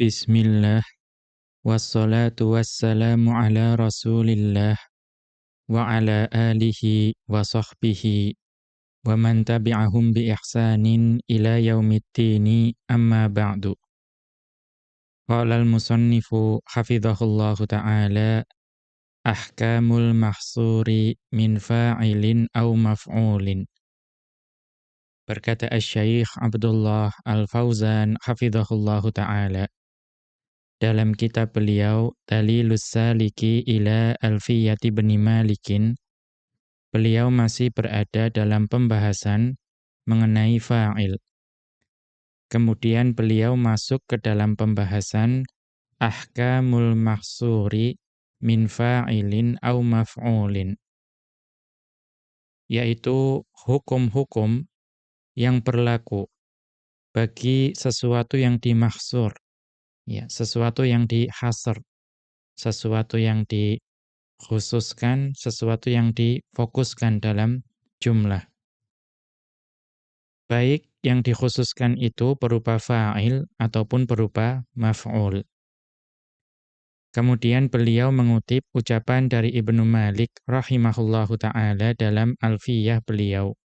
Bismillah Wassalatu wassalamu ala rasulillah Wa ala alihi wa sahbihi Wa man tabi'ahum bi ihsanin ila yaumiddini amma ba'du Qala al-musannifu hafidhahullahu ta'ala Ahkamul mahsuri min fa'ilin au maf'ulin Berkata Asy-Syaikh Abdullah Al-Fauzan hafizahullahu taala dalam kitab beliau Dalilus Saliki ila Alfiyati bin Malikin beliau masih berada dalam pembahasan mengenai fa'il. Kemudian beliau masuk ke dalam pembahasan ahkamul mahsuri min fa'ilin au maf'ulin yaitu hukum-hukum yang berlaku bagi sesuatu yang dimaksur, ya, sesuatu yang dihasr, sesuatu yang dikhususkan, sesuatu yang difokuskan dalam jumlah. Baik yang dikhususkan itu berupa fa'il ataupun berupa maf'ul. Kemudian beliau mengutip ucapan dari Ibnu Malik rahimahullahu taala dalam Alfiyah beliau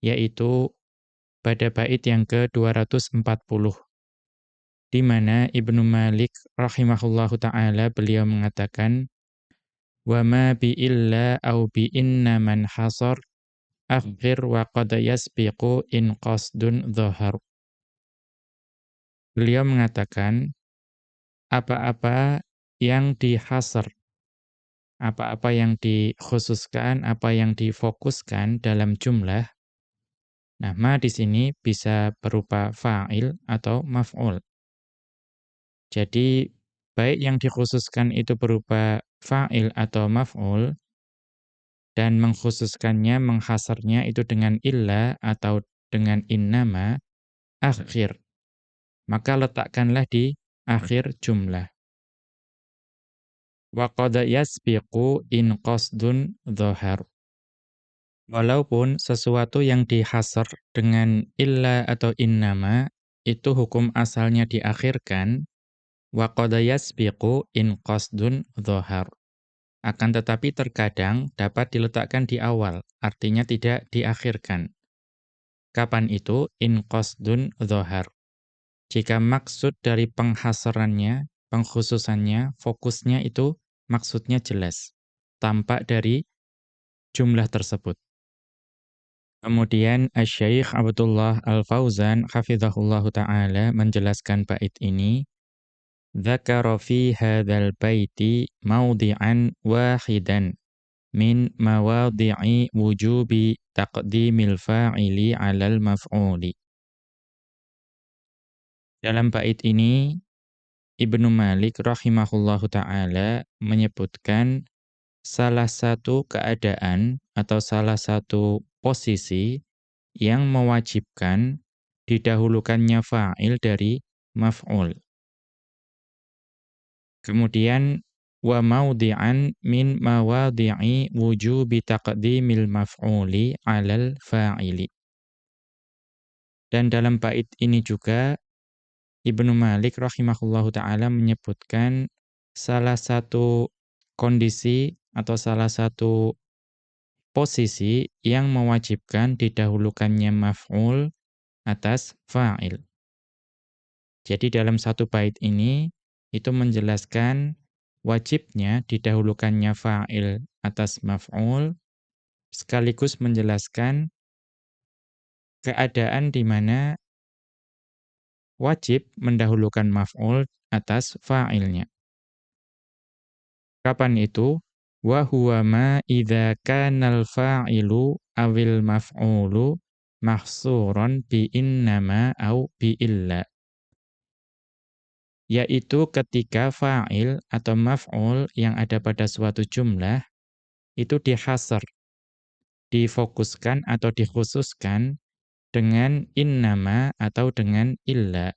yaitu pada bait yang ke-240 di mana Ibnu Malik rahimahullahu taala beliau mengatakan wa ma bi illa au bi inna man hasar akhir wa qad yasbiqu in qasdun dhahar Beliau mengatakan apa-apa yang dihasar apa-apa yang dikhususkan, apa yang difokuskan dalam jumlah Nah, ma di sini bisa berupa fa'il atau maf'ul. Jadi, baik yang dikhususkan itu berupa fa'il atau maf'ul, dan mengkhususkannya, menghasarnya itu dengan illa atau dengan innama, akhir. Maka letakkanlah di akhir jumlah. Wa yasbiqu in qasdun dhahar. Walaupun sesuatu yang dihasar dengan illa atau innama itu hukum asalnya diakhirkan wa yasbiqu in qasdun dhahar. Akan tetapi terkadang dapat diletakkan di awal, artinya tidak diakhirkan. Kapan itu in qasdun dhahar? Jika maksud dari penghasarannya, pengkhususannya, fokusnya itu maksudnya jelas, tampak dari jumlah tersebut. Kemudian Asy-Syaikh Abdullah Al-Fauzan hafizahullahu taala menjelaskan bait ini Dzakara fi hadzal baiti mawdi'an wahidan min mawadhi'i wujubi taqdimil fa'ili 'alal maf'uli Dalam bait ini Ibnu Malik rahimahullahu taala menyebutkan salah satu keadaan atau salah satu posisi yang mewajibkan didahulukannya fa'il dari maf'ul. Kemudian wa maudhi'an min mawadhi'i wujubi taqdimil maf'uli 'alal fa'ili. Dan dalam bait ini juga Ibnu Malik rahimahullahu taala menyebutkan salah satu kondisi atau salah satu posisi yang mewajibkan didahulukannya maf'ul atas fa'il. Jadi dalam satu bait ini itu menjelaskan wajibnya didahulukannya fa'il atas maf'ul sekaligus menjelaskan keadaan di mana wajib mendahulukan maf'ul atas fa'ilnya. Kapan itu? wa huwa ma idza kana al-fa'ilu awil maf'ulu mahsuran bi innama au bi illa yaitu ketika fa'il atau maf'ul yang ada pada suatu jumlah itu dihasar difokuskan atau dikhususkan dengan innama atau dengan illa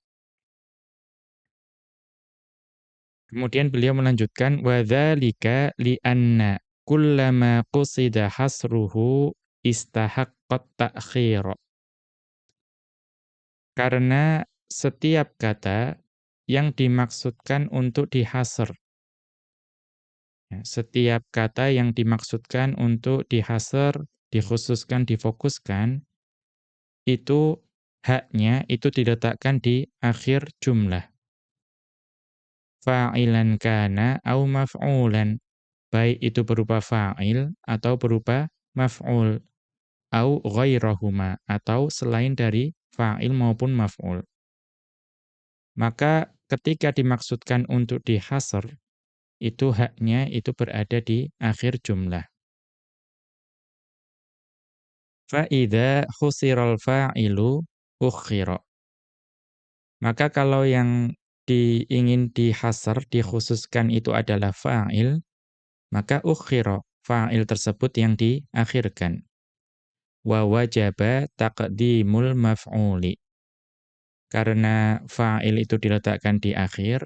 Kemudian beliau melanjutkan wadzalika li'anna kullama qusida hasruhu istahaqqat ta'khir. Karena setiap kata yang dimaksudkan untuk dihasr. Ya, setiap kata yang dimaksudkan untuk dihasr, dikhususkan, difokuskan, itu haknya itu diletakkan di akhir jumlah. Fa'ilan kana au maf'ulan. Baik itu berupa fa'il atau berupa maf'ul. Au ghairahuma. Atau selain dari fa'il maupun maf'ul. Maka ketika dimaksudkan untuk dihasr, itu haknya itu berada di akhir jumlah. Fa'idha khusiral fa'ilu ukhira. Maka kalau yang diingin dihasr, dikhususkan itu adalah fa'il, maka ukhira, fa'il tersebut yang diakhirkan. Wa wajaba taqdimul maf'uli. Karena fa'il itu diletakkan di akhir,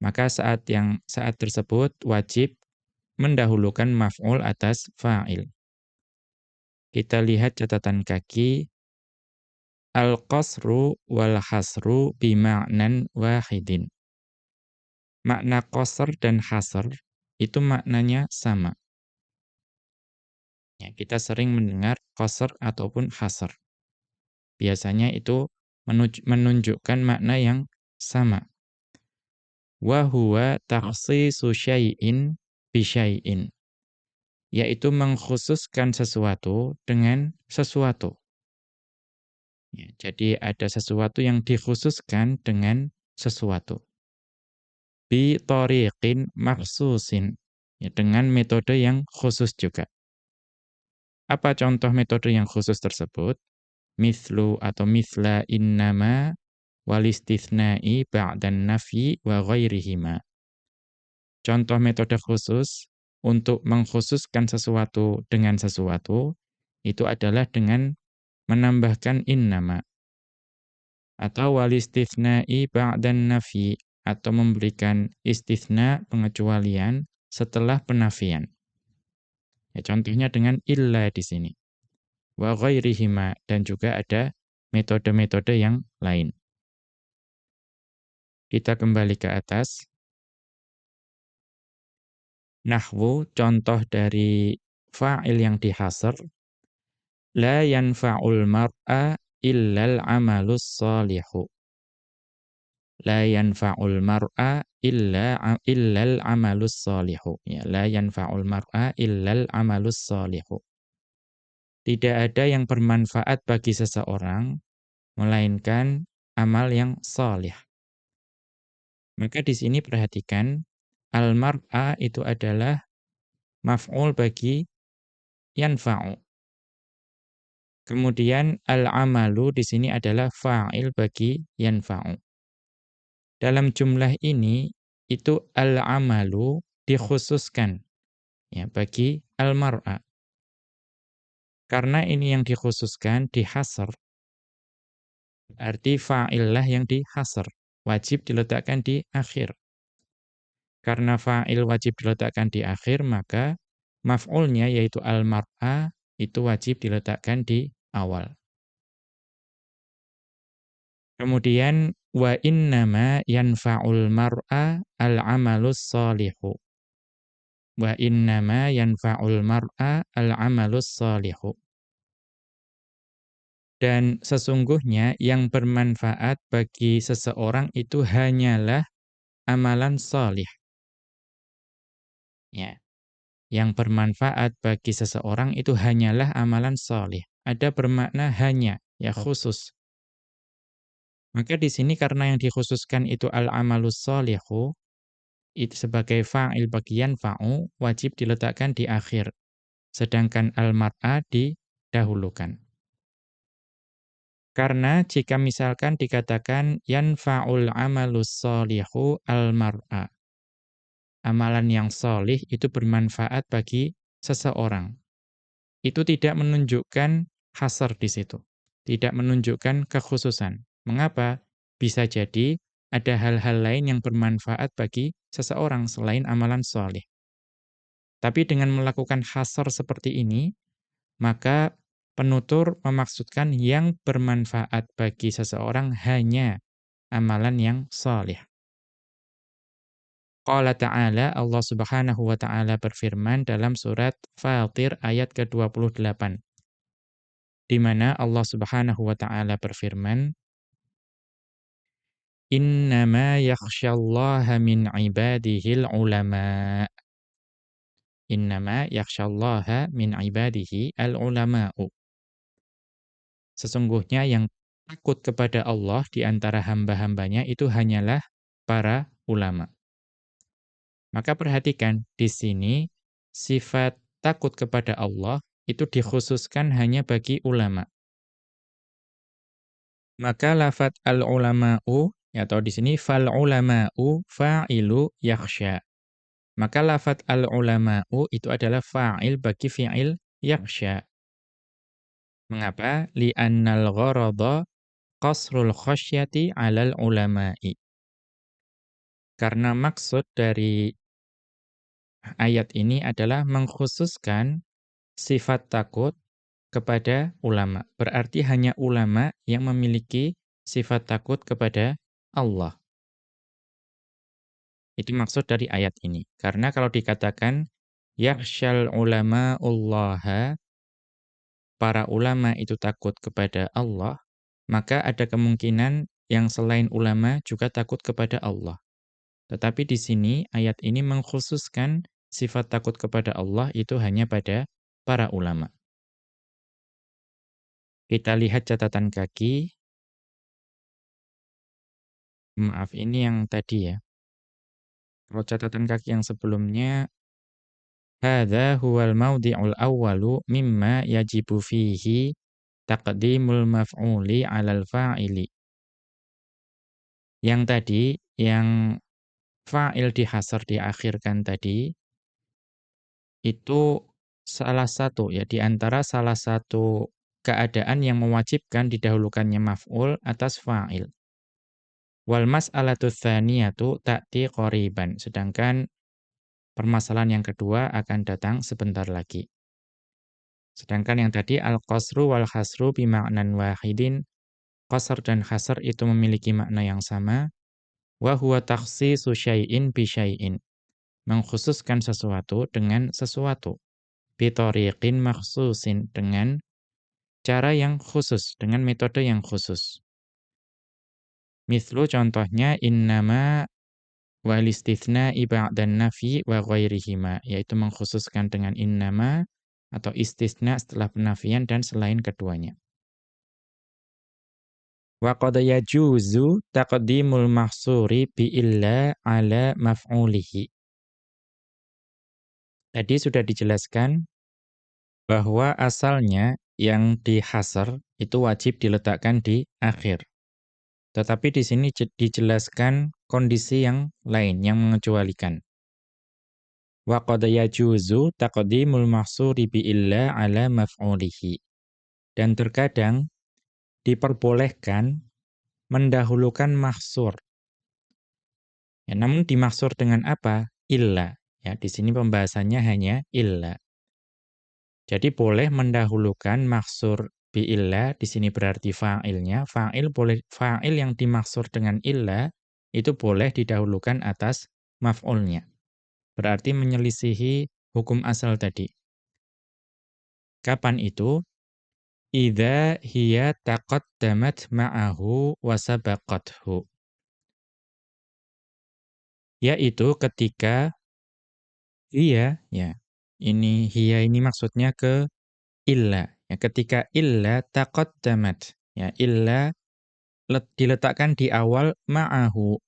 maka saat yang saat tersebut wajib mendahulukan maf'ul atas fa'il. Kita lihat catatan kaki. Al-qasru wal hasru bima'nan wahidin. Makna qasr dan hasr itu maknanya sama. Ya, kita sering mendengar qasr ataupun hasr. Biasanya itu menunjukkan makna yang sama. Wa huwa takhsisu syai'in bi syai'in yaitu mengkhususkan sesuatu dengan sesuatu. Ya, jadi ada sesuatu yang dikhususkan dengan sesuatu. Bi tariqin maksusin, ya, dengan metode yang khusus juga. Apa contoh metode yang khusus tersebut? Mithlu atau mithla innama walistithna'i ba'dan nafi wa ghairihima. Contoh metode khusus untuk mengkhususkan sesuatu dengan sesuatu itu adalah dengan menambahkan innama atau walistithna'i ba'dan nafi atau memberikan istithna pengecualian setelah penafian. Ya, contohnya dengan illa di sini. Wa ghairihima dan juga ada metode-metode yang lain. Kita kembali ke atas. Nahwu contoh dari fa'il yang dihasr la yanfa'ul mar'a illal amalus salihu. La yanfa'ul mar'a illa illal amalus salihu. Ya, la yanfa'ul mar'a illal amalus salihu. Tidak ada yang bermanfaat bagi seseorang melainkan amal yang salih. Maka di sini perhatikan Al-mar'a itu adalah maf'ul bagi yanfa'u. Kemudian al-amalu di sini adalah fa'il bagi yanfa'u. Dalam jumlah ini itu al-amalu dikhususkan ya bagi al-mar'a. Karena ini yang dikhususkan dihasr. Arti fa'illah yang dihasr, wajib diletakkan di akhir. Karena fa'il wajib diletakkan di akhir, maka maf'ulnya yaitu al-mar'a itu wajib diletakkan di awal. Kemudian wa innama yanfa'ul mar'a al-amalus salihu. Wa innama yanfa'ul mar'a al-amalus salihu. Dan sesungguhnya yang bermanfaat bagi seseorang itu hanyalah amalan salih. Ya. Yang bermanfaat bagi seseorang itu hanyalah amalan soleh. Ada bermakna hanya, ya khusus. Maka di sini karena yang dikhususkan itu al-amalus solihu, itu sebagai fa'il bagian fa'u, wajib diletakkan di akhir. Sedangkan al-mar'a didahulukan. Karena jika misalkan dikatakan yanfa'ul amalus solihu al-mar'a, amalan yang solih itu bermanfaat bagi seseorang. Itu tidak menunjukkan hasar di situ. Tidak menunjukkan kekhususan. Mengapa? Bisa jadi ada hal-hal lain yang bermanfaat bagi seseorang selain amalan solih. Tapi dengan melakukan hasar seperti ini, maka penutur memaksudkan yang bermanfaat bagi seseorang hanya amalan yang solih. Qala ta'ala Allah Subhanahu wa taala berfirman dalam surat Fatir ayat ke-28 di mana Allah Subhanahu wa taala berfirman Innama yakhsyallaha min ibadihil ulama Innama yakhsyallaha min ibadihi al ulama'u Sesungguhnya yang takut kepada Allah di antara hamba-hambanya itu hanyalah para ulama. Maka perhatikan, di sini sifat takut kepada Allah itu dikhususkan hanya bagi ulama. Maka lafat al-ulama'u, atau di sini fal-ulama'u fa'ilu yakhsha. Maka lafat al-ulama'u itu adalah fa'il bagi fi'il yakhsha. Mengapa? Li'annal gharada qasrul khasyati 'alal ulama'i. Karena maksud dari ayat ini adalah mengkhususkan sifat takut kepada ulama. Berarti hanya ulama yang memiliki sifat takut kepada Allah. Itu maksud dari ayat ini. Karena kalau dikatakan yakhshal ulama Allah para ulama itu takut kepada Allah, maka ada kemungkinan yang selain ulama juga takut kepada Allah. Tetapi di sini ayat ini mengkhususkan sifat takut kepada Allah itu hanya pada para ulama. Kita lihat catatan kaki. Maaf, ini yang tadi ya. Kalau catatan kaki yang sebelumnya Hadza huwal mawdi'ul awwalu mimma yajibu fihi taqdimul maf'uli 'alal fa'ili. Yang tadi yang fa'il dihasar diakhirkan tadi, itu salah satu ya di antara salah satu keadaan yang mewajibkan didahulukannya maf'ul atas fa'il. Wal mas'alatu tsaniyatu ta'ti qoriban. Sedangkan permasalahan yang kedua akan datang sebentar lagi. Sedangkan yang tadi al-qasru wal khasru bima'nan wahidin. Qasr dan khasr itu memiliki makna yang sama wa huwa takhsisu syai'in bi syai'in. Mengkhususkan sesuatu dengan sesuatu. Bitoriqin makhsusin dengan cara yang khusus, dengan metode yang khusus. Mithlu contohnya innama wal istitsna dan nafi wa ghairihima, yaitu mengkhususkan dengan innama atau istisna setelah penafian dan selain keduanya. Wa qad yajuzu taqdimul mahsuri bi illa ala maf'ulihi. Tadi sudah dijelaskan bahwa asalnya yang dihasar itu wajib diletakkan di akhir. Tetapi di sini dijelaskan kondisi yang lain yang mengecualikan. Wa qad yajuzu taqdimul mahsuri bi illa ala maf'ulihi. Dan terkadang diperbolehkan mendahulukan mahsur. Ya, namun dimaksur dengan apa? Illa. Ya, di sini pembahasannya hanya illa. Jadi boleh mendahulukan maksur bi illa, di sini berarti fa'ilnya. Fa'il boleh fa'il yang dimaksur dengan illa itu boleh didahulukan atas maf'ulnya. Berarti menyelisihi hukum asal tadi. Kapan itu? idza hiya taqaddamat ma'ahu wa sabaqathu. Yaitu ketika iya ya. Ini hiya ini maksudnya ke illa. Ya, ketika illa taqaddamat. Ya, illa let, diletakkan di awal ma'ahu.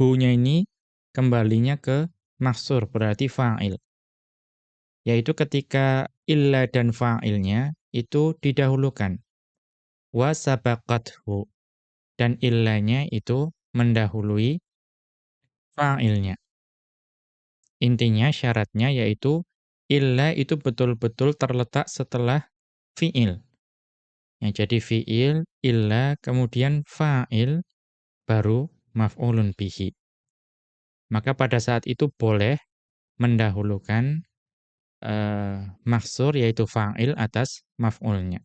Hu-nya ini kembalinya ke maksur berarti fa'il. Yaitu ketika illa dan fa'ilnya itu didahulukan. Wa sabaqathu. Dan illanya itu mendahului fa'ilnya. Intinya syaratnya yaitu illa itu betul-betul terletak setelah fi'il. Ya, jadi fi'il, illa, kemudian fa'il, baru maf'ulun bihi. Maka pada saat itu boleh mendahulukan uh, mahsur yaitu fa'il atas maf'ulnya.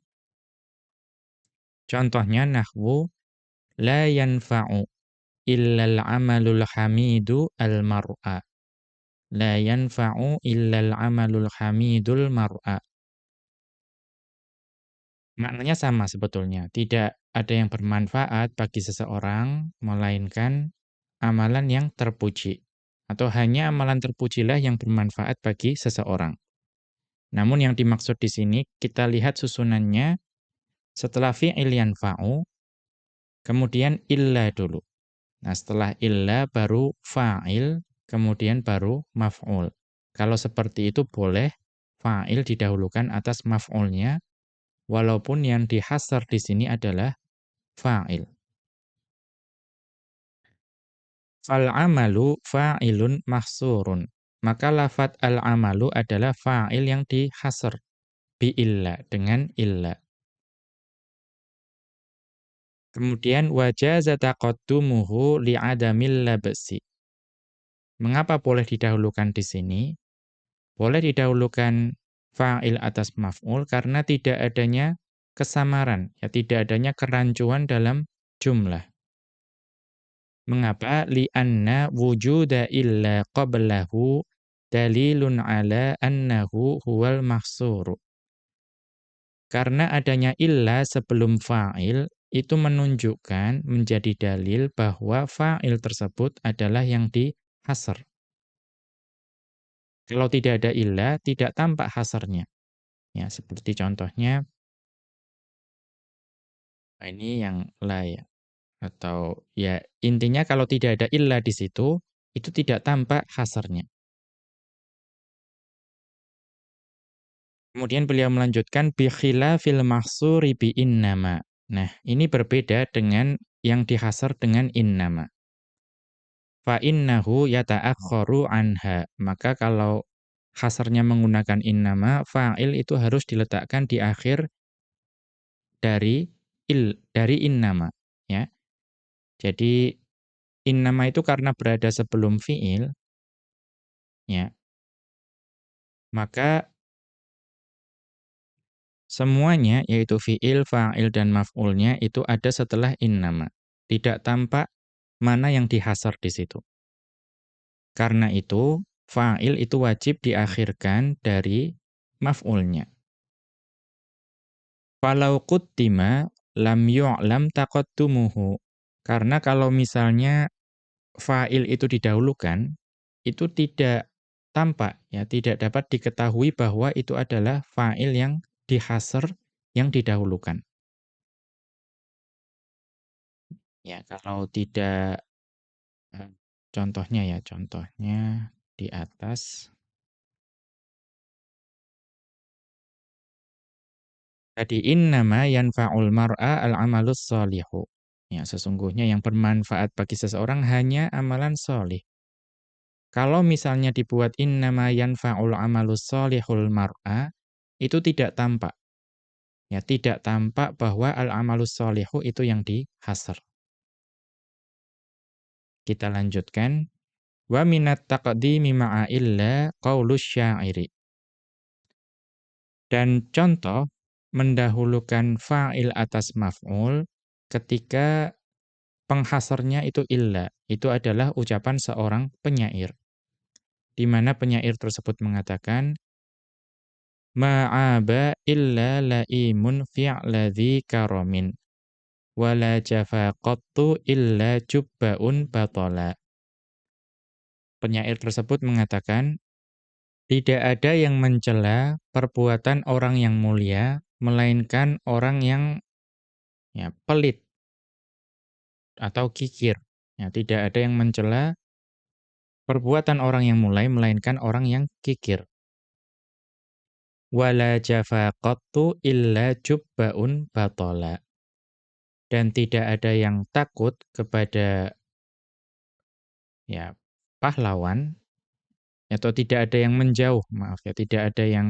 Contohnya nahwu la yanfa'u. illal amalul hamidu al mar'a. La yanfa'u illal amalul hamidul mar'a. Maknanya sama sebetulnya. Tidak ada yang bermanfaat bagi seseorang, melainkan amalan yang terpuji. Atau hanya amalan terpujilah yang bermanfaat bagi seseorang. Namun yang dimaksud di sini, kita lihat susunannya, setelah fi'il yanfa'u, kemudian illa dulu. Nah setelah illa baru fa'il, kemudian baru maf'ul. Kalau seperti itu boleh fa'il didahulukan atas maf'ulnya, walaupun yang dihasar di sini adalah fa'il. Fal-amalu fa'ilun mahsurun. Maka lafat al-amalu adalah fa'il yang dihasar bi illa dengan illa. Kemudian wajaza taqaddumuhu li'adamil labsi. Mengapa boleh didahulukan di sini? Boleh didahulukan fa'il atas maf'ul karena tidak adanya kesamaran, ya tidak adanya kerancuan dalam jumlah. Mengapa? Li'anna wujuda illa qablahu dalilun ala annahu huwal mahsuru. Karena adanya illa sebelum fa'il itu menunjukkan menjadi dalil bahwa fa'il tersebut adalah yang dihasar. Kalau tidak ada ilah, tidak tampak hasarnya. Ya, seperti contohnya nah, ini yang la ya. Atau ya intinya kalau tidak ada ilah di situ, itu tidak tampak hasarnya. Kemudian beliau melanjutkan bi khilafil mahsuri bi innama. Nah, ini berbeda dengan yang dihasar dengan innama fa innahu yata'akhkharu anha. Maka kalau hasarnya menggunakan innama, fa'il itu harus diletakkan di akhir dari il dari innama, ya. Jadi innama itu karena berada sebelum fi'il ya. Maka semuanya yaitu fi'il, fa'il dan maf'ulnya itu ada setelah innama. Tidak tampak mana yang dihasar di situ. Karena itu, fa'il itu wajib diakhirkan dari maf'ulnya. Falau quttima lam yu'lam taqaddumuhu. Karena kalau misalnya fa'il itu didahulukan, itu tidak tampak, ya tidak dapat diketahui bahwa itu adalah fa'il yang dihasar, yang didahulukan. Ya, kalau tidak eh, contohnya ya, contohnya di atas. Tadi innama yanfa'ul mar'a al-amalus sholihu. Ya, sesungguhnya yang bermanfaat bagi seseorang hanya amalan solih. Kalau misalnya dibuat innama yanfa'ul amalus sholihul mar'a, itu tidak tampak. Ya, tidak tampak bahwa al-amalus sholihu itu yang dihasar. Kita lanjutkan. Wa minat taqdimi ma'a illa qaulus syairi. Dan contoh mendahulukan fa'il atas maf'ul ketika penghasarnya itu illa. Itu adalah ucapan seorang penyair. Di mana penyair tersebut mengatakan ma'aba illa laimun fi'ladhi karomin wala jafaqattu illa jubbaun batala. Penyair tersebut mengatakan, tidak ada yang mencela perbuatan orang yang mulia, melainkan orang yang ya, pelit atau kikir. Ya, tidak ada yang mencela perbuatan orang yang mulai, melainkan orang yang kikir. Wala jafaqattu illa jubbaun batala dan tidak ada yang takut kepada ya pahlawan atau tidak ada yang menjauh maaf ya tidak ada yang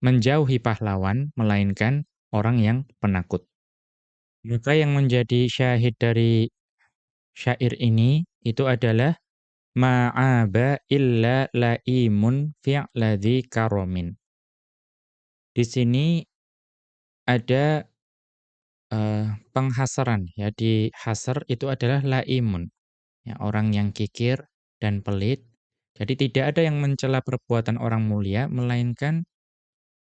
menjauhi pahlawan melainkan orang yang penakut. Maka yang menjadi syahid dari syair ini itu adalah ma'aba illa laimun fi'ladhi karomin di sini ada uh, penghasaran ya di hasar itu adalah laimun. ya, orang yang kikir dan pelit. Jadi tidak ada yang mencela perbuatan orang mulia melainkan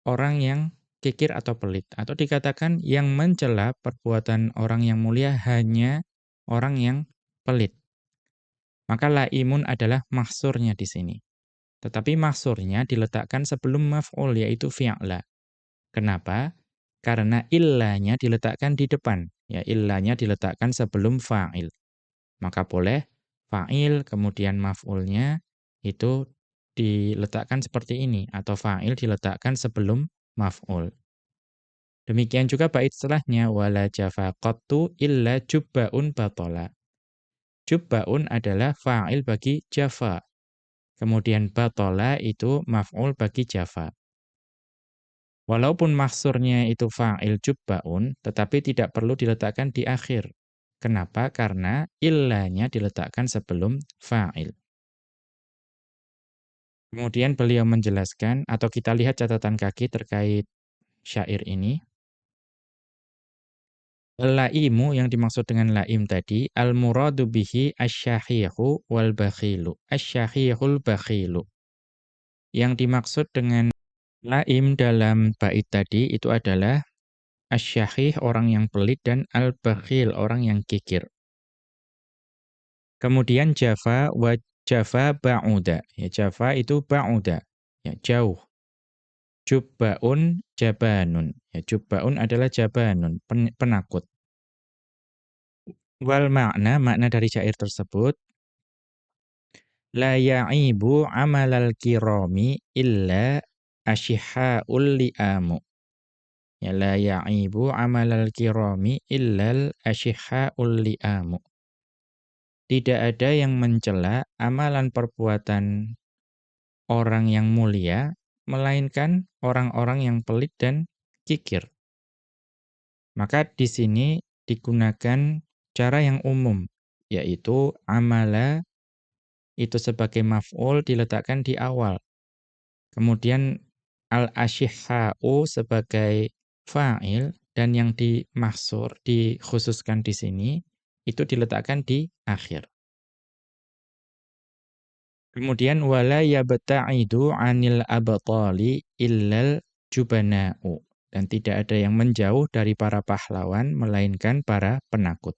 orang yang kikir atau pelit atau dikatakan yang mencela perbuatan orang yang mulia hanya orang yang pelit. Maka laimun adalah mahsurnya di sini. Tetapi mahsurnya diletakkan sebelum maf'ul yaitu fi'la. Kenapa? Karena illanya diletakkan di depan. Ya, illanya diletakkan sebelum fa'il. Maka boleh fa'il kemudian maf'ulnya itu diletakkan seperti ini atau fa'il diletakkan sebelum maf'ul. Demikian juga bait setelahnya wala jafaqattu illa jubbaun batola. Jubbaun adalah fa'il bagi jafa. Kemudian batola itu maf'ul bagi jafa. Walaupun maksurnya itu fa'il jubbaun, tetapi tidak perlu diletakkan di akhir. Kenapa? Karena illanya diletakkan sebelum fa'il. Kemudian beliau menjelaskan, atau kita lihat catatan kaki terkait syair ini. Laimu yang dimaksud dengan laim tadi, al-muradu bihi asyahihu wal bakhilu. Asyahihul bakhilu. Yang dimaksud dengan Laim dalam bait tadi itu adalah asyahih orang yang pelit dan al-bakhil orang yang kikir. Kemudian jafa wa jafa ba'uda. Ya jafa itu ba'uda. Ya jauh. Jubbaun jabanun. Ya jubbaun adalah jabanun, pen, penakut. Wal makna, makna dari syair tersebut la ya'ibu amalal kirami illa asyihhaul li'amu. Ya la ya'ibu amalal kirami illal asyihhaul li'amu. Tidak ada yang mencela amalan perbuatan orang yang mulia, melainkan orang-orang yang pelit dan kikir. Maka di sini digunakan cara yang umum, yaitu amala itu sebagai maf'ul diletakkan di awal. Kemudian al-asyihha'u sebagai fa'il dan yang dimaksur, dikhususkan di sini, itu diletakkan di akhir. Kemudian wala yabta'idu 'anil abtali illal jubana'u dan tidak ada yang menjauh dari para pahlawan melainkan para penakut.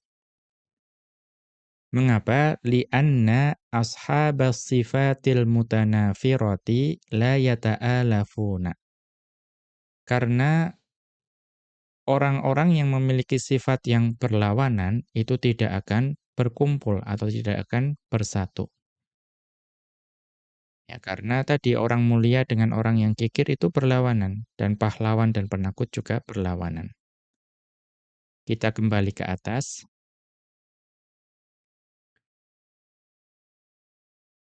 Mengapa? Lianna ashabas sifatil mutanafirati la yata'alafuna. Karena orang-orang yang memiliki sifat yang berlawanan itu tidak akan berkumpul atau tidak akan bersatu. Ya, karena tadi orang mulia dengan orang yang kikir itu berlawanan dan pahlawan dan penakut juga berlawanan. Kita kembali ke atas.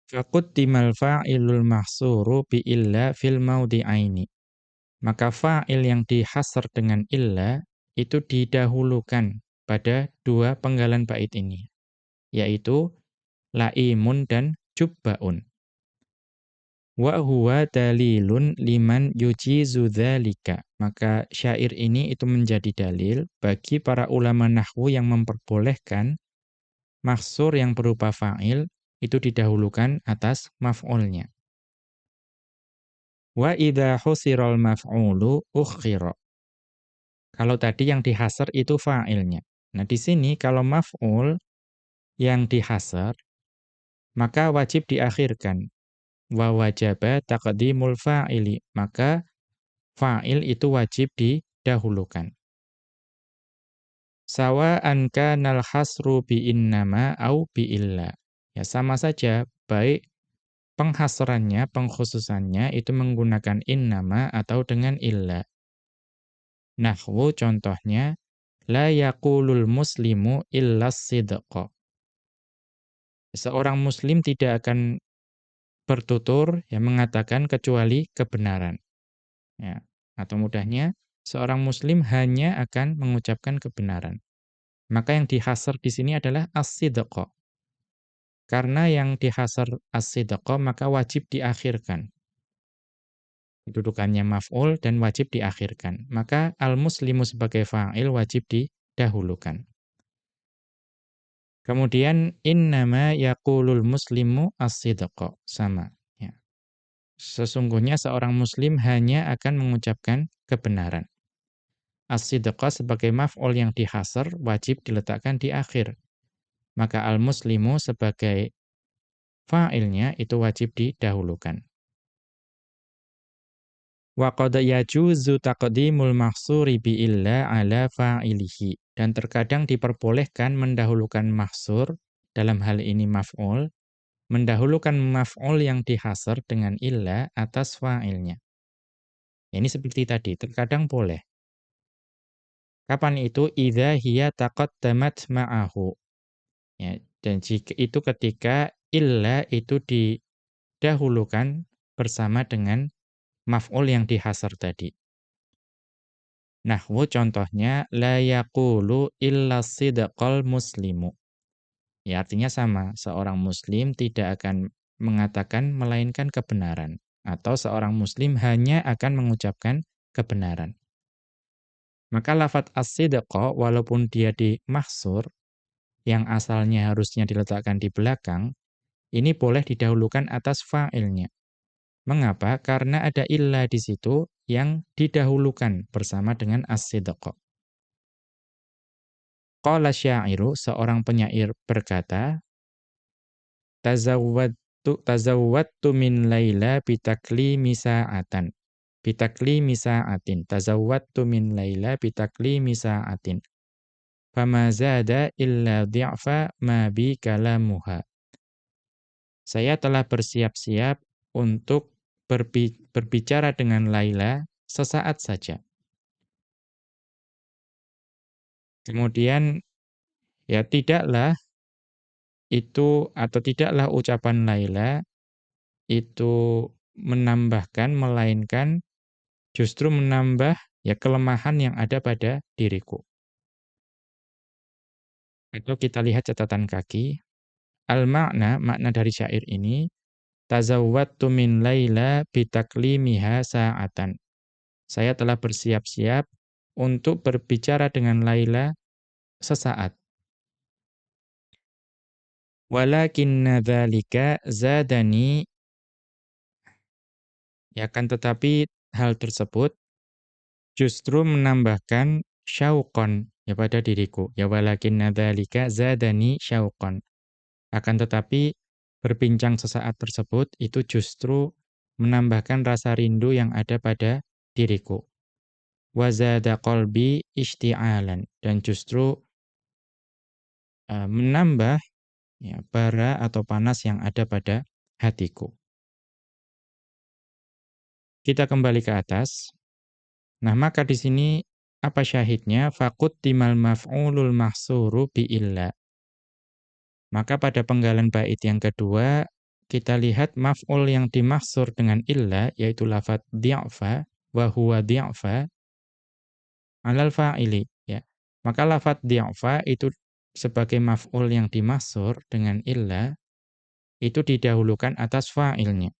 Faquddimal fa'ilul mahsuru bi illa fil maudhi'aini. Maka fa'il yang dihasar dengan illa itu didahulukan pada dua penggalan bait ini, yaitu laimun dan jubbaun. Wa huwa dalilun liman yujizu dzalika. Maka syair ini itu menjadi dalil bagi para ulama nahwu yang memperbolehkan maksur yang berupa fa'il itu didahulukan atas maf'ulnya. Wa idza husiral maf'ulu ukhira. Kalau tadi yang dihasar itu fa'ilnya. Nah, di sini kalau maf'ul yang dihasar maka wajib diakhirkan. Wa wajaba taqdimul fa'ili. Maka fa'il itu wajib didahulukan. Sawa'an kanal hasru bi innama au bi illa. Ya sama saja, baik penghasrannya, pengkhususannya itu menggunakan innama atau dengan illa. Nahwu contohnya, la yaqulul muslimu illa sidqa. Seorang muslim tidak akan bertutur yang mengatakan kecuali kebenaran. Ya, atau mudahnya seorang muslim hanya akan mengucapkan kebenaran. Maka yang dihasar di sini adalah as-sidqa. Karena yang dihasar as-sidqa maka wajib diakhirkan. Dudukannya maf'ul dan wajib diakhirkan. Maka al-muslimu sebagai fa'il wajib didahulukan. Kemudian innama yaqulul muslimu as-sidqa sama ya. Sesungguhnya seorang muslim hanya akan mengucapkan kebenaran. As-sidqa sebagai maf'ul yang dihasar wajib diletakkan di akhir. Maka al-muslimu sebagai fa'ilnya itu wajib didahulukan. Wa qad yajuzu taqdimul mahsuri bi illa ala fa'ilihi. Dan terkadang diperbolehkan mendahulukan mahsur, dalam hal ini maf'ul, mendahulukan maf'ul yang dihasar dengan illa atas fa'ilnya. Ini seperti tadi, terkadang boleh. Kapan itu? Idza hiya taqaddamat ma'ahu. Ya, dan jika itu ketika illa itu didahulukan bersama dengan maf'ul yang dihasar tadi. Nahwu contohnya la yaqulu illa sidqal muslimu. Ya artinya sama, seorang muslim tidak akan mengatakan melainkan kebenaran atau seorang muslim hanya akan mengucapkan kebenaran. Maka lafat as-sidqa walaupun dia di mahsur yang asalnya harusnya diletakkan di belakang, ini boleh didahulukan atas fa'ilnya. Mengapa? Karena ada illa di situ yang didahulukan bersama dengan as-sidq. Qala syairu, seorang penyair berkata, Tazawwadtu tazawwadtu min Laila bitakli misa'atan. Bitakli misa'atin. Tazawwadtu min Laila bitakli misa'atin. Fama zada illa di'fa ma bi kalamuha. Saya telah bersiap-siap untuk berbicara dengan Laila sesaat saja. Kemudian ya tidaklah itu atau tidaklah ucapan Laila itu menambahkan melainkan justru menambah ya kelemahan yang ada pada diriku. Itu kita lihat catatan kaki. Al-makna, makna dari syair ini Tazawwattu min Laila bitaklimiha sa'atan. Saya telah bersiap-siap untuk berbicara dengan Laila sesaat. Walakinna dzalika zadani ya kan tetapi hal tersebut justru menambahkan syauqan ya pada diriku. Ya walakinna dzalika zadani syauqan. Akan tetapi berbincang sesaat tersebut itu justru menambahkan rasa rindu yang ada pada diriku. Wazada qalbi isti'alan dan justru uh, menambah ya, bara atau panas yang ada pada hatiku. Kita kembali ke atas. Nah, maka di sini apa syahidnya? Faqut timal maf'ulul mahsuru bi illa. Maka pada penggalan bait yang kedua, kita lihat maf'ul yang dimaksur dengan illa, yaitu lafad di'fa, wa huwa di'fa, alal fa'ili. Ya. Maka lafad di'fa itu sebagai maf'ul yang dimaksur dengan illa, itu didahulukan atas fa'ilnya.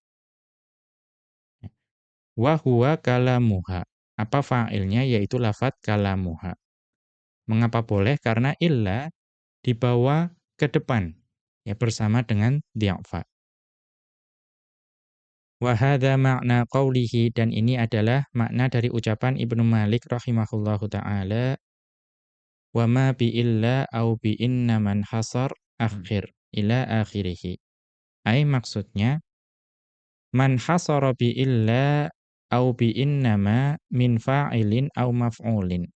Wa huwa kalamuha. Apa fa'ilnya? Yaitu lafad kalamuha. Mengapa boleh? Karena illa dibawa ke depan ya bersama dengan di'fa. Wa hadza ma'na qawlihi dan ini adalah makna dari ucapan Ibnu Malik rahimahullahu taala wa ma bi illa au bi inna man hasar akhir ila akhirih. Ai maksudnya man hasara bi illa au bi innama min fa'ilin au maf'ulin.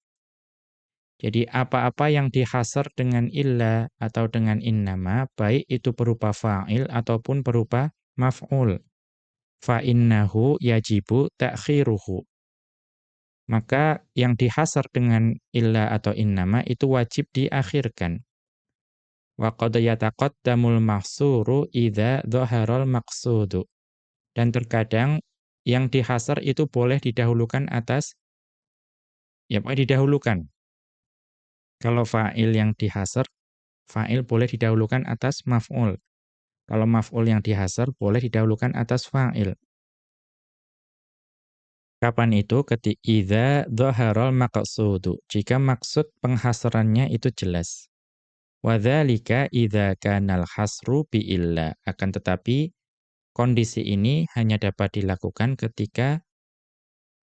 Jadi apa-apa yang dihasar dengan illa atau dengan innama, baik itu berupa fa'il ataupun berupa maf'ul. Fa'innahu yajibu ta'khiruhu. Maka yang dihasar dengan illa atau innama itu wajib diakhirkan. Wa qad yataqaddamul mahsuru idza dhaharal maqsudu. Dan terkadang yang dihasar itu boleh didahulukan atas ya didahulukan kalau fa'il yang dihasar, fa'il boleh didahulukan atas maf'ul. Kalau maf'ul yang dihasar, boleh didahulukan atas fa'il. Kapan itu? Ketika idza dhaharal maqsudu. Jika maksud penghasarannya itu jelas. Wadzalika idza kanal hasru bi illa. Akan tetapi kondisi ini hanya dapat dilakukan ketika